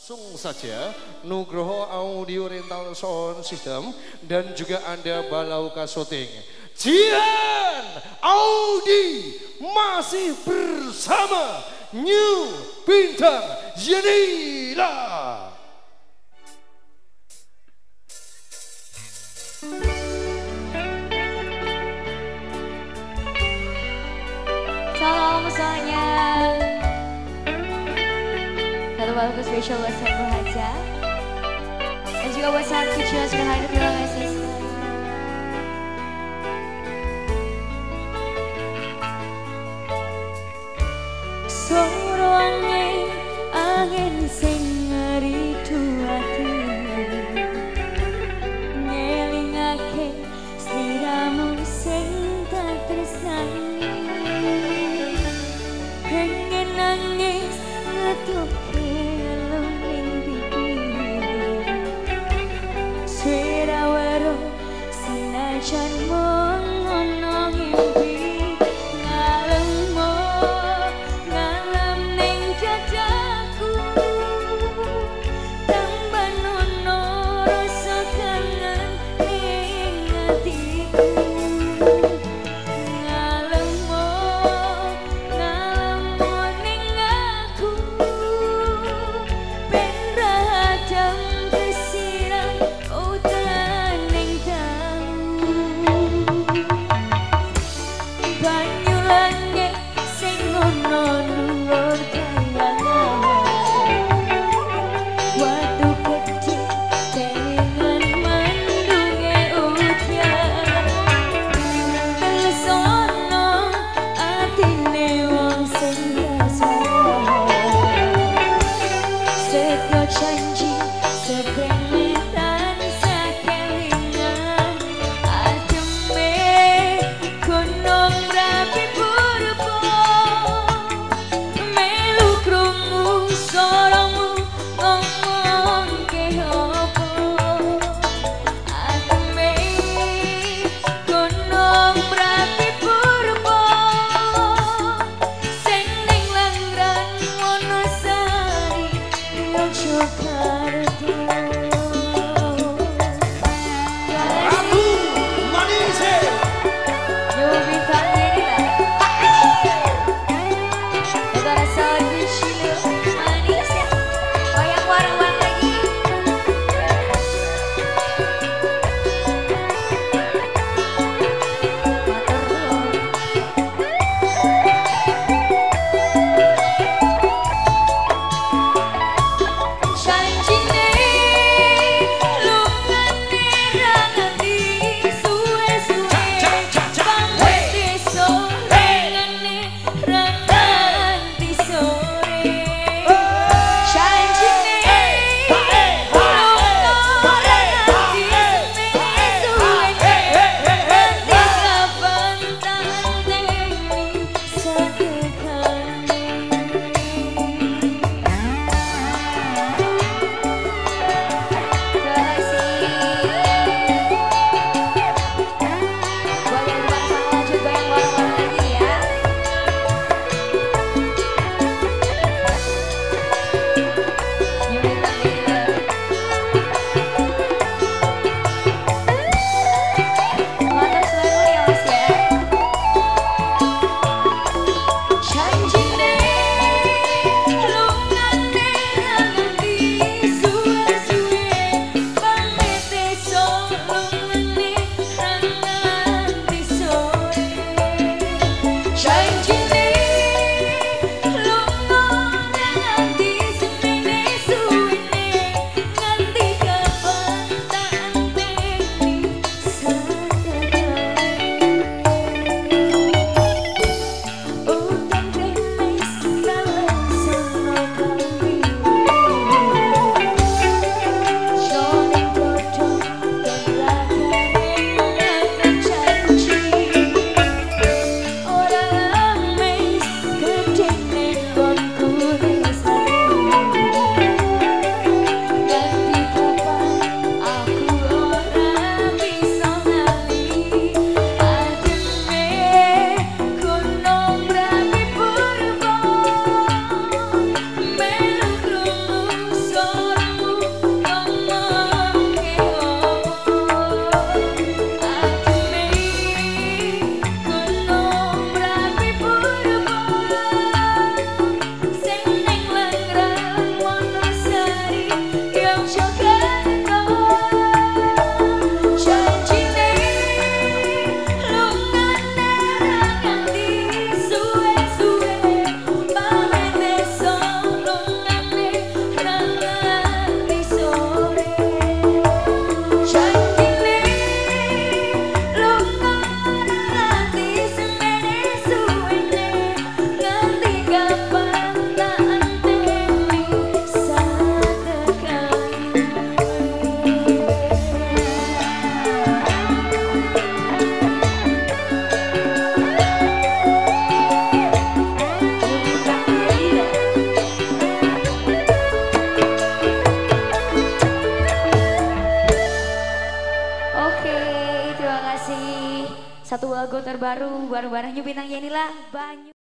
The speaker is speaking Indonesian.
Langsung saja Nugroho Audio Rental Sound System dan juga Anda Balau Kasoting. Jihan Audi masih bersama New Bintang Jenila. Kalau semuanya. bagus visual buat saya bahaja dan juga buat sahabatku jelas behind the kasih Satu lagu terbaru bareng-bareng Bintang Yenila Banyu.